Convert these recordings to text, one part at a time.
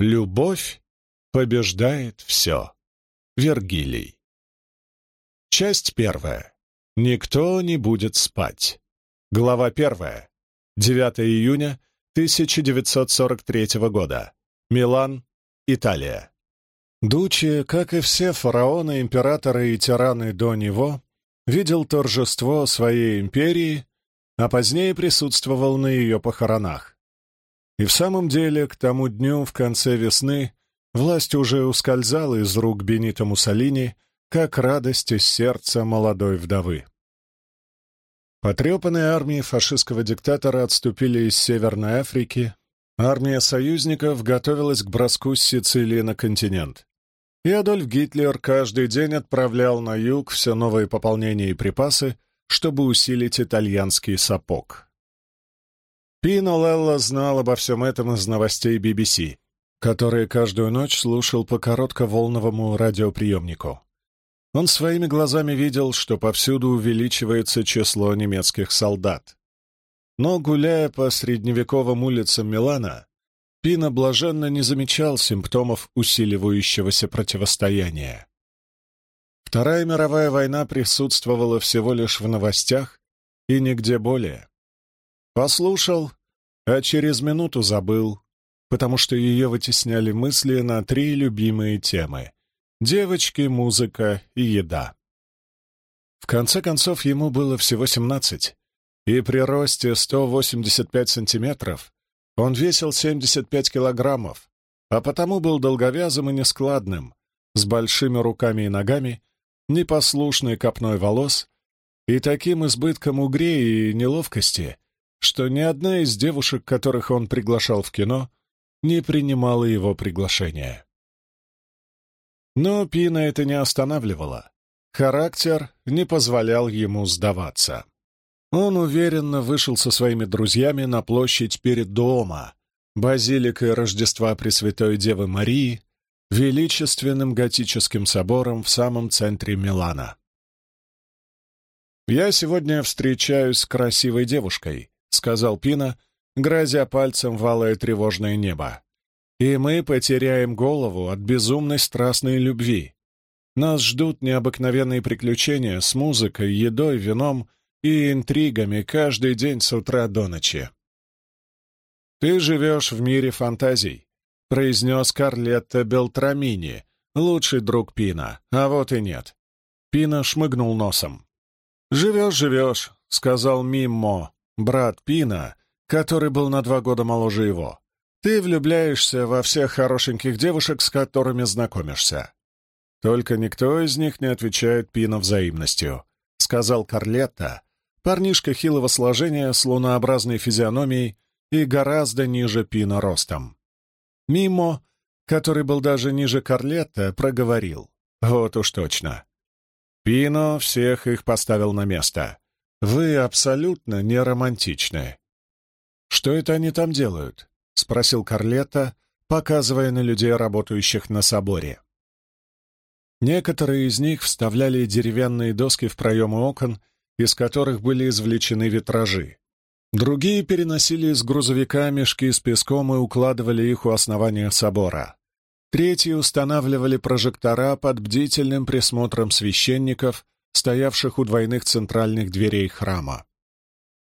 Любовь побеждает все. Вергилий. Часть первая. Никто не будет спать. Глава первая. 9 июня 1943 года. Милан, Италия. Дучи, как и все фараоны, императоры и тираны до него, видел торжество своей империи, а позднее присутствовал на ее похоронах. И в самом деле, к тому дню в конце весны власть уже ускользала из рук Бенита Муссолини, как радость из сердца молодой вдовы. Потрепанные армии фашистского диктатора отступили из Северной Африки, армия союзников готовилась к броску с Сицилии на континент. И Адольф Гитлер каждый день отправлял на юг все новые пополнения и припасы, чтобы усилить итальянский сапог. Пино Лелло знал обо всем этом из новостей BBC, которые каждую ночь слушал по коротковолновому радиоприемнику. Он своими глазами видел, что повсюду увеличивается число немецких солдат. Но, гуляя по средневековым улицам Милана, Пино блаженно не замечал симптомов усиливающегося противостояния. Вторая мировая война присутствовала всего лишь в новостях и нигде более. Послушал, а через минуту забыл, потому что ее вытесняли мысли на три любимые темы — девочки, музыка и еда. В конце концов, ему было всего 17, и при росте 185 сантиметров он весил 75 килограммов, а потому был долговязым и нескладным, с большими руками и ногами, непослушной копной волос и таким избытком угрей и неловкости — что ни одна из девушек, которых он приглашал в кино, не принимала его приглашения. Но Пина это не останавливало. Характер не позволял ему сдаваться. Он уверенно вышел со своими друзьями на площадь перед дома, базиликой Рождества Пресвятой Девы Марии, величественным готическим собором в самом центре Милана. «Я сегодня встречаюсь с красивой девушкой», — сказал Пина, грозя пальцем валое тревожное небо. «И мы потеряем голову от безумной страстной любви. Нас ждут необыкновенные приключения с музыкой, едой, вином и интригами каждый день с утра до ночи». «Ты живешь в мире фантазий», — произнес Карлетта Белтрамини, лучший друг Пина, а вот и нет. Пина шмыгнул носом. «Живешь, живешь», — сказал Миммо, брат Пина, который был на два года моложе его. Ты влюбляешься во всех хорошеньких девушек, с которыми знакомишься. Только никто из них не отвечает Пина взаимностью, — сказал Карлетта, парнишка хилого сложения с лунообразной физиономией и гораздо ниже Пина ростом. Мимо, который был даже ниже Карлетта, проговорил. Вот уж точно. Пино всех их поставил на место. Вы абсолютно не романтичны. Что это они там делают? спросил Карлетта, показывая на людей, работающих на соборе. Некоторые из них вставляли деревянные доски в проемы окон, из которых были извлечены витражи. Другие переносили из грузовика мешки с песком и укладывали их у основания собора. Третьи устанавливали прожектора под бдительным присмотром священников стоявших у двойных центральных дверей храма.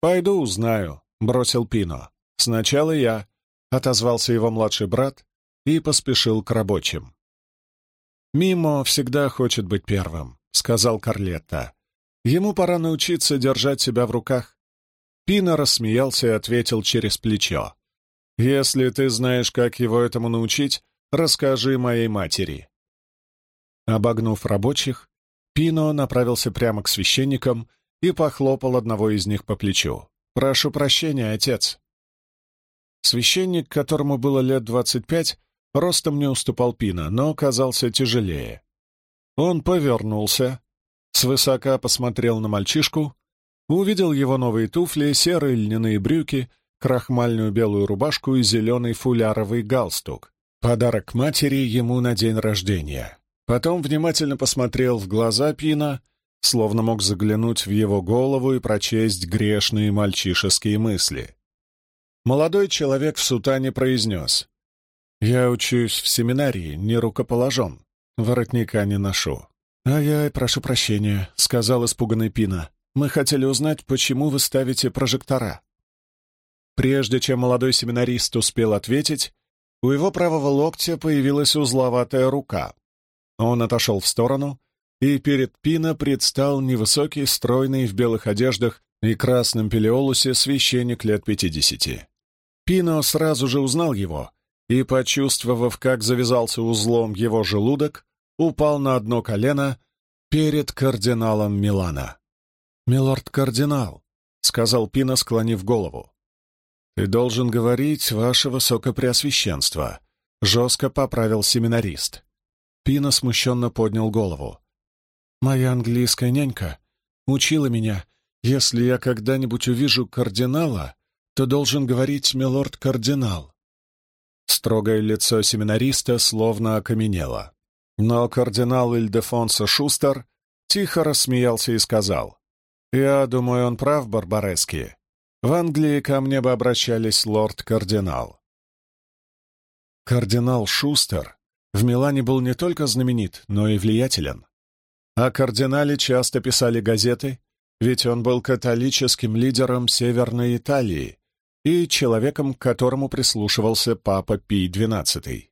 «Пойду узнаю», — бросил Пино. «Сначала я», — отозвался его младший брат и поспешил к рабочим. «Мимо всегда хочет быть первым», — сказал Карлетта. «Ему пора научиться держать себя в руках». Пино рассмеялся и ответил через плечо. «Если ты знаешь, как его этому научить, расскажи моей матери». Обогнув рабочих, Пино направился прямо к священникам и похлопал одного из них по плечу. «Прошу прощения, отец». Священник, которому было лет двадцать пять, ростом не уступал Пино, но казался тяжелее. Он повернулся, свысока посмотрел на мальчишку, увидел его новые туфли, серые льняные брюки, крахмальную белую рубашку и зеленый фуляровый галстук. Подарок матери ему на день рождения. Потом внимательно посмотрел в глаза Пина, словно мог заглянуть в его голову и прочесть грешные мальчишеские мысли. Молодой человек в сутане произнес. «Я учусь в семинарии, не рукоположен. Воротника не ношу». «Ай-яй, прошу прощения», — сказал испуганный Пина. «Мы хотели узнать, почему вы ставите прожектора». Прежде чем молодой семинарист успел ответить, у его правого локтя появилась узловатая рука. Он отошел в сторону, и перед Пина предстал невысокий, стройный, в белых одеждах и красном пелеолусе священник лет пятидесяти. Пино сразу же узнал его и, почувствовав, как завязался узлом его желудок, упал на одно колено перед кардиналом Милана. «Милорд-кардинал», — сказал Пино, склонив голову. «Ты должен говорить, ваше высокопреосвященство», — жестко поправил семинарист. Пино смущенно поднял голову. «Моя английская нянька учила меня, если я когда-нибудь увижу кардинала, то должен говорить милорд-кардинал. Строгое лицо семинариста словно окаменело. Но кардинал Ильдефонсо Шустер тихо рассмеялся и сказал, «Я думаю, он прав, Барбарески. В Англии ко мне бы обращались лорд-кардинал». Кардинал Шустер в Милане был не только знаменит, но и влиятелен. О кардинале часто писали газеты, ведь он был католическим лидером Северной Италии и человеком, к которому прислушивался папа Пий XII.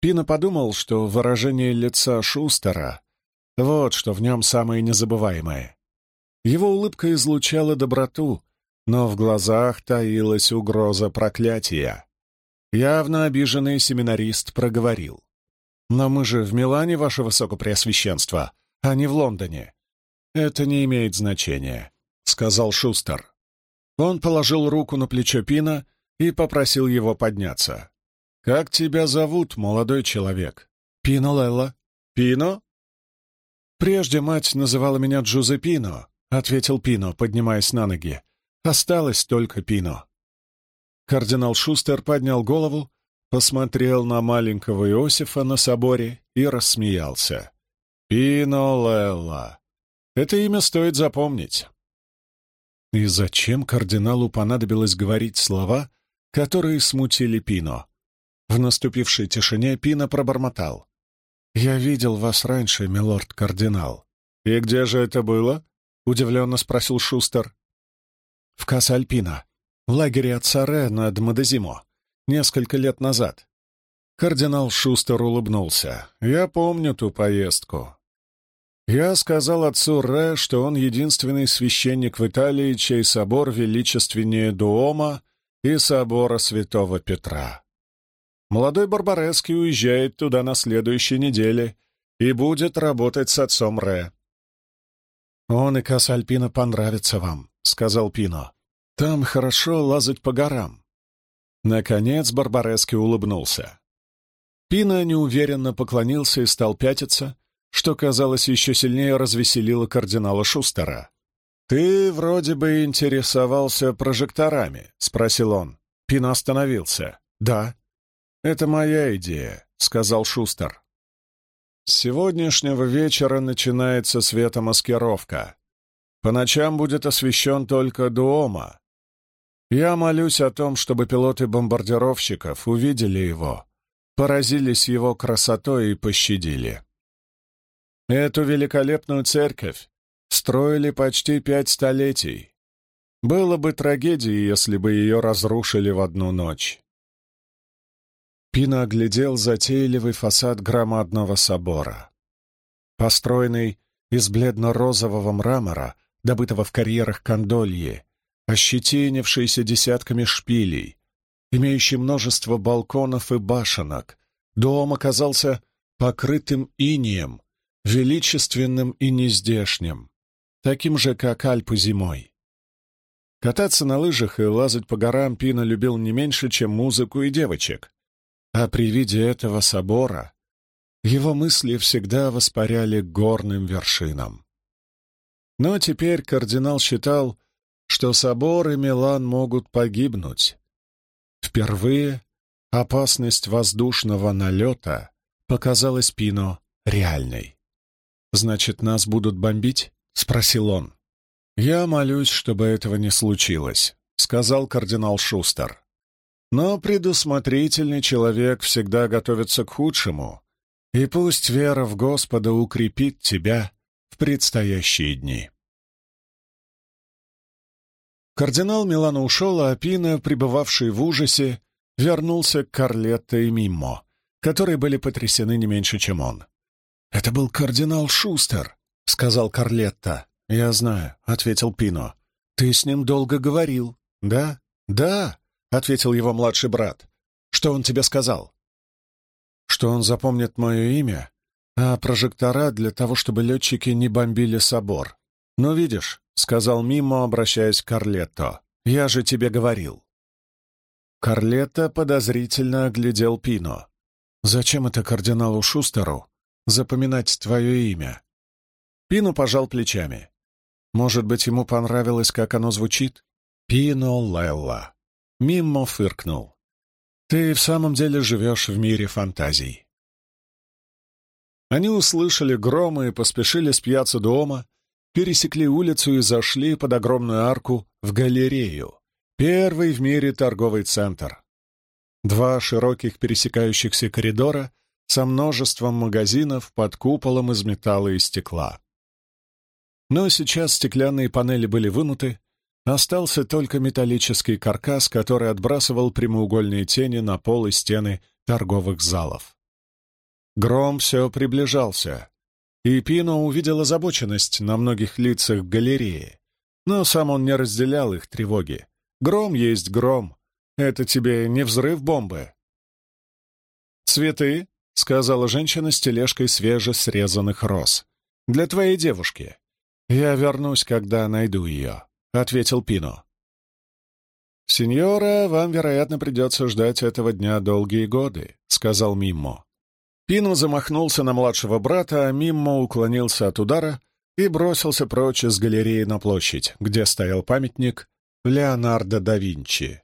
Пина подумал, что выражение лица Шустера — вот что в нем самое незабываемое. Его улыбка излучала доброту, но в глазах таилась угроза проклятия. Явно обиженный семинарист проговорил. «Но мы же в Милане, ваше высокопреосвященство, а не в Лондоне». «Это не имеет значения», — сказал Шустер. Он положил руку на плечо Пина и попросил его подняться. «Как тебя зовут, молодой человек?» «Пино Лелла». «Пино?» «Прежде мать называла меня Джузепино», — ответил Пино, поднимаясь на ноги. «Осталось только Пино». Кардинал Шустер поднял голову, посмотрел на маленького Иосифа на соборе и рассмеялся. «Пино Лелла. Это имя стоит запомнить». И зачем кардиналу понадобилось говорить слова, которые смутили Пино? В наступившей тишине Пино пробормотал. «Я видел вас раньше, милорд-кардинал». «И где же это было?» — удивленно спросил Шустер. «В Касальпино, в лагере отца Ре над Мадезимо, несколько лет назад». Кардинал Шустер улыбнулся. «Я помню ту поездку. Я сказал отцу Ре, что он единственный священник в Италии, чей собор величественнее Дуома и собора Святого Петра. Молодой Барбарески уезжает туда на следующей неделе и будет работать с отцом Ре. «Он и Касальпино понравится вам», — сказал Пино. «Там хорошо лазать по горам». Наконец Барбарески улыбнулся. Пино неуверенно поклонился и стал пятиться, что, казалось, еще сильнее развеселило кардинала Шустера. «Ты вроде бы интересовался прожекторами», — спросил он. Пин остановился. «Да». «Это моя идея», — сказал Шустер. «С сегодняшнего вечера начинается светомаскировка. По ночам будет освещен только Дуома. Я молюсь о том, чтобы пилоты бомбардировщиков увидели его, поразились его красотой и пощадили. Эту великолепную церковь строили почти пять столетий. Было бы трагедией, если бы ее разрушили в одну ночь. Пина оглядел затейливый фасад громадного собора. Построенный из бледно-розового мрамора, добытого в карьерах Кондольи, ощетинившийся десятками шпилей, имеющий множество балконов и башенок, дом оказался покрытым инием, величественным и нездешним, таким же, как Альпы зимой. Кататься на лыжах и лазать по горам Пина любил не меньше, чем музыку и девочек. А при виде этого собора его мысли всегда воспаряли горным вершинам. Но теперь кардинал считал, что собор и Милан могут погибнуть. Впервые опасность воздушного налета показалась Пино реальной. «Значит, нас будут бомбить?» — спросил он. «Я молюсь, чтобы этого не случилось», — сказал кардинал Шустер. Но предусмотрительный человек всегда готовится к худшему, и пусть вера в Господа укрепит тебя в предстоящие дни. Кардинал Милана ушел, а Пина, пребывавший в ужасе, вернулся к Карлетто и Миммо, которые были потрясены не меньше, чем он. «Это был кардинал Шустер», — сказал Карлетта. «Я знаю», — ответил Пино. «Ты с ним долго говорил». «Да? Да», — ответил его младший брат. «Что он тебе сказал?» «Что он запомнит мое имя, а прожектора для того, чтобы летчики не бомбили собор. Ну, видишь, — сказал Мимо, обращаясь к Карлетто. «Я же тебе говорил». Карлетто подозрительно оглядел Пино. «Зачем это кардиналу Шустеру запоминать твое имя?» Пино пожал плечами. «Может быть, ему понравилось, как оно звучит?» «Пино Лелла». Мимо фыркнул. «Ты в самом деле живешь в мире фантазий». Они услышали громы и поспешили с пьяца дома, пересекли улицу и зашли под огромную арку в галерею, первый в мире торговый центр. Два широких пересекающихся коридора со множеством магазинов под куполом из металла и стекла. Но сейчас стеклянные панели были вынуты, остался только металлический каркас, который отбрасывал прямоугольные тени на пол и стены торговых залов. Гром все приближался, и Пино увидел озабоченность на многих лицах в галерее. Но сам он не разделял их тревоги. Гром есть гром. Это тебе не взрыв бомбы. «Цветы», — сказала женщина с тележкой свежесрезанных роз. «Для твоей девушки. Я вернусь, когда найду ее», — ответил Пино. «Сеньора, вам, вероятно, придется ждать этого дня долгие годы», — сказал Миммо. Пино замахнулся на младшего брата, а Миммо уклонился от удара и бросился прочь из галереи на площадь, где стоял памятник Леонардо да Винчи.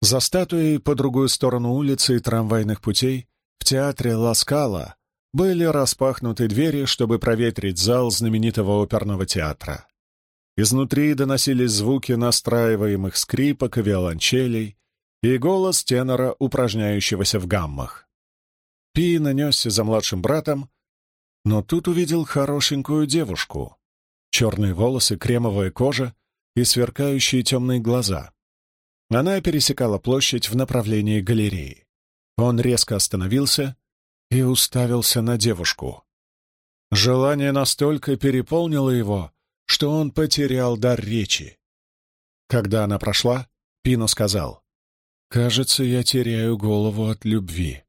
За статуей по другую сторону улицы и трамвайных путей в театре Ласкала были распахнуты двери, чтобы проветрить зал знаменитого оперного театра. Изнутри доносились звуки настраиваемых скрипок и виолончелей и голос тенора, упражняющегося в гаммах. Пи нанесся за младшим братом, но тут увидел хорошенькую девушку. Черные волосы, кремовая кожа и сверкающие темные глаза. Она пересекала площадь в направлении галереи. Он резко остановился и уставился на девушку. Желание настолько переполнило его, что он потерял дар речи. Когда она прошла, Пино сказал, «Кажется, я теряю голову от любви».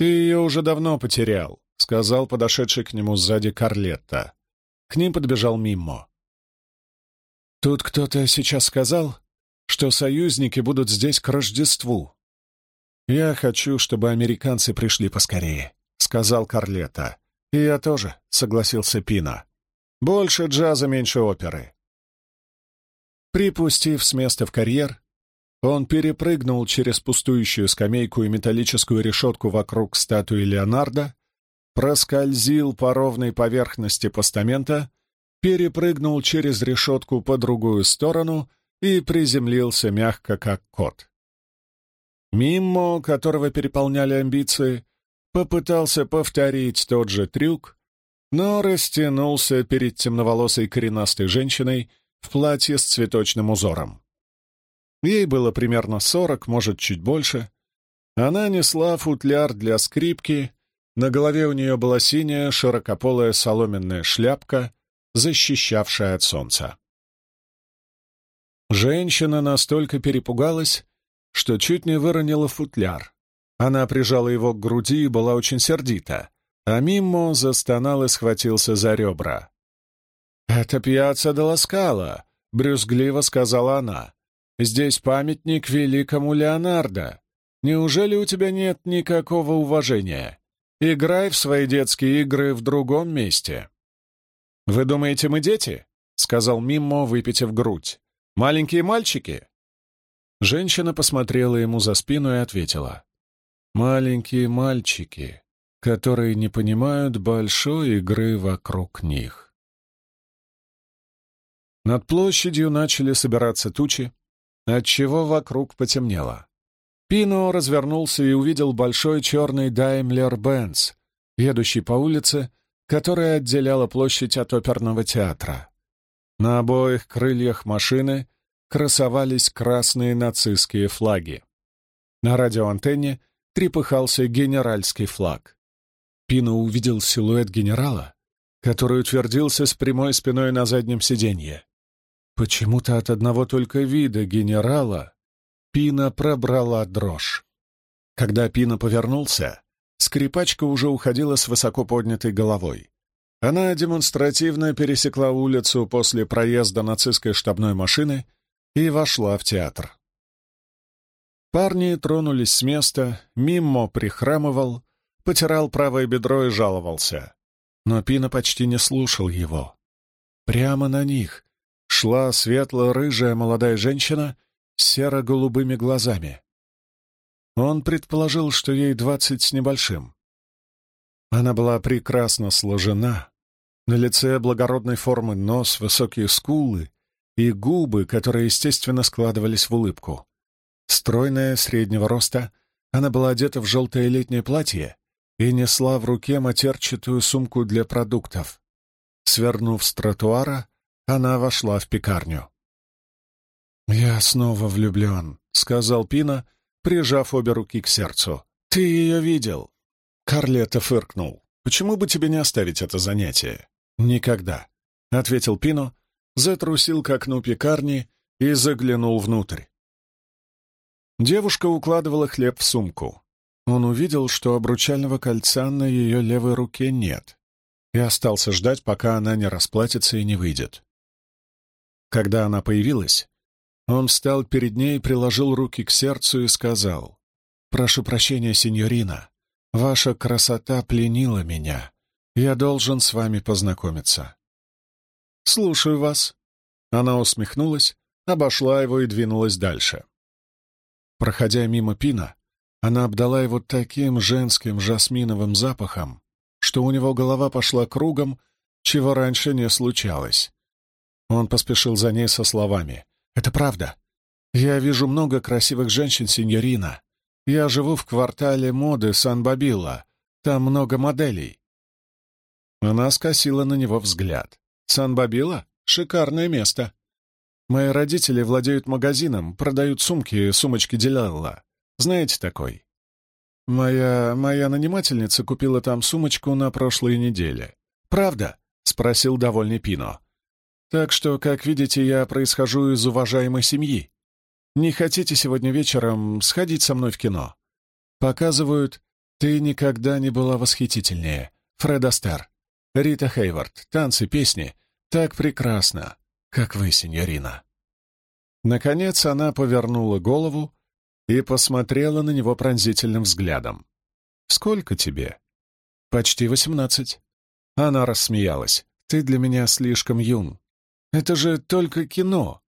«Ты ее уже давно потерял», — сказал подошедший к нему сзади Карлетта. К ним подбежал Миммо. «Тут кто-то сейчас сказал, что союзники будут здесь к Рождеству. Я хочу, чтобы американцы пришли поскорее», — сказал Карлетта. «И я тоже», — согласился Пина. «Больше джаза, меньше оперы». Припустив с места в карьер, он перепрыгнул через пустующую скамейку и металлическую решетку вокруг статуи Леонардо, проскользил по ровной поверхности постамента, перепрыгнул через решетку по другую сторону и приземлился мягко, как кот. Мимо, которого переполняли амбиции, попытался повторить тот же трюк, но растянулся перед темноволосой коренастой женщиной в платье с цветочным узором. Ей было примерно сорок, может, чуть больше. Она несла футляр для скрипки, на голове у нее была синяя широкополая соломенная шляпка, защищавшая от солнца. Женщина настолько перепугалась, что чуть не выронила футляр. Она прижала его к груди и была очень сердита, а Миммо застонал и схватился за ребра. «Это пьяца Деласкала», — брюзгливо сказала она. Здесь памятник великому Леонардо. Неужели у тебя нет никакого уважения? Играй в свои детские игры в другом месте». «Вы думаете, мы дети?» — сказал Миммо, выпитив грудь. «Маленькие мальчики?» Женщина посмотрела ему за спину и ответила. «Маленькие мальчики, которые не понимают большой игры вокруг них». Над площадью начали собираться тучи, отчего вокруг потемнело. Пино развернулся и увидел большой черный Даймлер-Бенц, едущий по улице, которая отделяла площадь от оперного театра. На обоих крыльях машины красовались красные нацистские флаги. На радиоантенне трепыхался генеральский флаг. Пино увидел силуэт генерала, который утвердился с прямой спиной на заднем сиденье. Почему-то от одного только вида генерала Пина пробрала дрожь. Когда Пина повернулся, скрипачка уже уходила с высоко поднятой головой. Она демонстративно пересекла улицу после проезда нацистской штабной машины и вошла в театр. Парни тронулись с места, Миммо прихрамывал, потирал правое бедро и жаловался. Но Пина почти не слушал его. Прямо на них шла светло-рыжая молодая женщина с серо-голубыми глазами. Он предположил, что ей двадцать с небольшим. Она была прекрасно сложена. На лице благородной формы нос, высокие скулы и губы, которые, естественно, складывались в улыбку. Стройная, среднего роста, она была одета в желтое летнее платье и несла в руке матерчатую сумку для продуктов. Свернув с тротуара, она вошла в пекарню. «Я снова влюблен», — сказал Пина, прижав обе руки к сердцу. «Ты ее видел?» Карлета фыркнул. «Почему бы тебе не оставить это занятие?» «Никогда», — ответил Пино, затрусил к окну пекарни и заглянул внутрь. Девушка укладывала хлеб в сумку. Он увидел, что обручального кольца на ее левой руке нет, и остался ждать, пока она не расплатится и не выйдет. Когда она появилась, он встал перед ней, приложил руки к сердцу и сказал, «Прошу прощения, сеньорина, ваша красота пленила меня. Я должен с вами познакомиться». «Слушаю вас». Она усмехнулась, обошла его и двинулась дальше. Проходя мимо Пина, она обдала его таким женским жасминовым запахом, что у него голова пошла кругом, чего раньше не случалось. Он поспешил за ней со словами. «Это правда. Я вижу много красивых женщин, сеньорина. Я живу в квартале моды Сан-Бабилла. Там много моделей». Она скосила на него взгляд. «Сан-Бабилла? Шикарное место. Мои родители владеют магазином, продают сумки, сумочки Дилелла. Знаете такой? Моя... моя нанимательница купила там сумочку на прошлой неделе. Правда? — спросил довольный Пино. Так что, как видите, я происхожу из уважаемой семьи. Не хотите сегодня вечером сходить со мной в кино? Показывают «Ты никогда не была восхитительнее». Фред Астер, Рита Хейвард, танцы, песни. Так прекрасно как вы, сеньорина». Наконец она повернула голову и посмотрела на него пронзительным взглядом. «Сколько тебе?» «Почти восемнадцать». Она рассмеялась. «Ты для меня слишком юн. Это же только кино.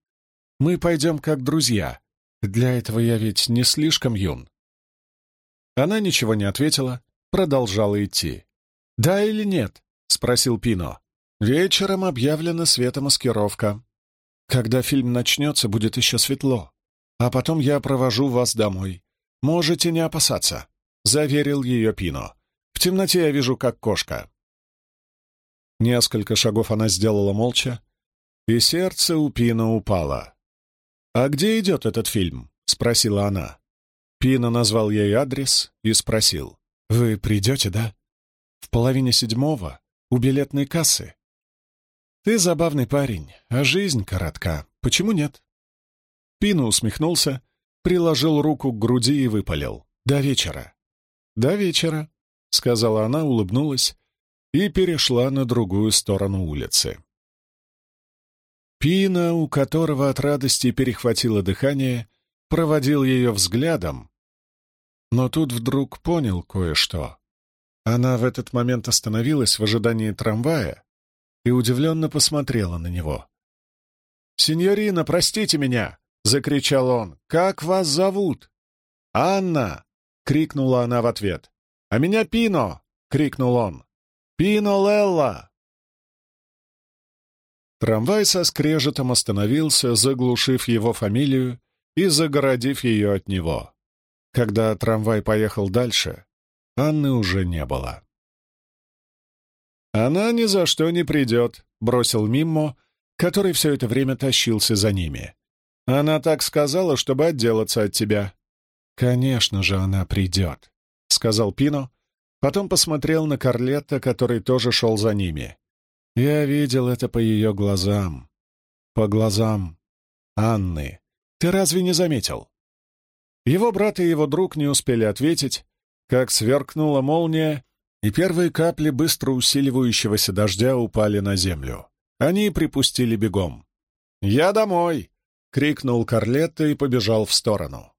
Мы пойдем как друзья. Для этого я ведь не слишком юн». Она ничего не ответила, продолжала идти. «Да или нет?» — спросил Пино. Вечером объявлена светомаскировка. Когда фильм начнется, будет еще светло. А потом я провожу вас домой. Можете не опасаться», — заверил ее Пино. «В темноте я вижу, как кошка». Несколько шагов она сделала молча, и сердце у Пино упало. «А где идет этот фильм?» — спросила она. Пино назвал ей адрес и спросил. «Вы придете, да? В половине седьмого у билетной кассы. «Ты забавный парень, а жизнь коротка. Почему нет?» Пину усмехнулся, приложил руку к груди и выпалил. «До вечера». «До вечера», — сказала она, улыбнулась и перешла на другую сторону улицы. Пина, у которого от радости перехватило дыхание, проводил ее взглядом, но тут вдруг понял кое-что. Она в этот момент остановилась в ожидании трамвая, и удивленно посмотрела на него. «Синьорина, простите меня!» — закричал он. «Как вас зовут?» «Анна!» — крикнула она в ответ. «А меня Пино!» — крикнул он. «Пино Лелла!» Трамвай со скрежетом остановился, заглушив его фамилию и загородив ее от него. Когда трамвай поехал дальше, Анны уже не было. «Она ни за что не придет», — бросил Миммо, который все это время тащился за ними. «Она так сказала, чтобы отделаться от тебя». «Конечно же она придет», — сказал Пино, потом посмотрел на Карлетта, который тоже шел за ними. Я видел это по ее глазам. По глазам Анны. Ты разве не заметил? Его брат и его друг не успели ответить, как сверкнула молния, и первые капли быстро усиливающегося дождя упали на землю. Они припустили бегом. «Я домой!» — крикнул Карлетто и побежал в сторону.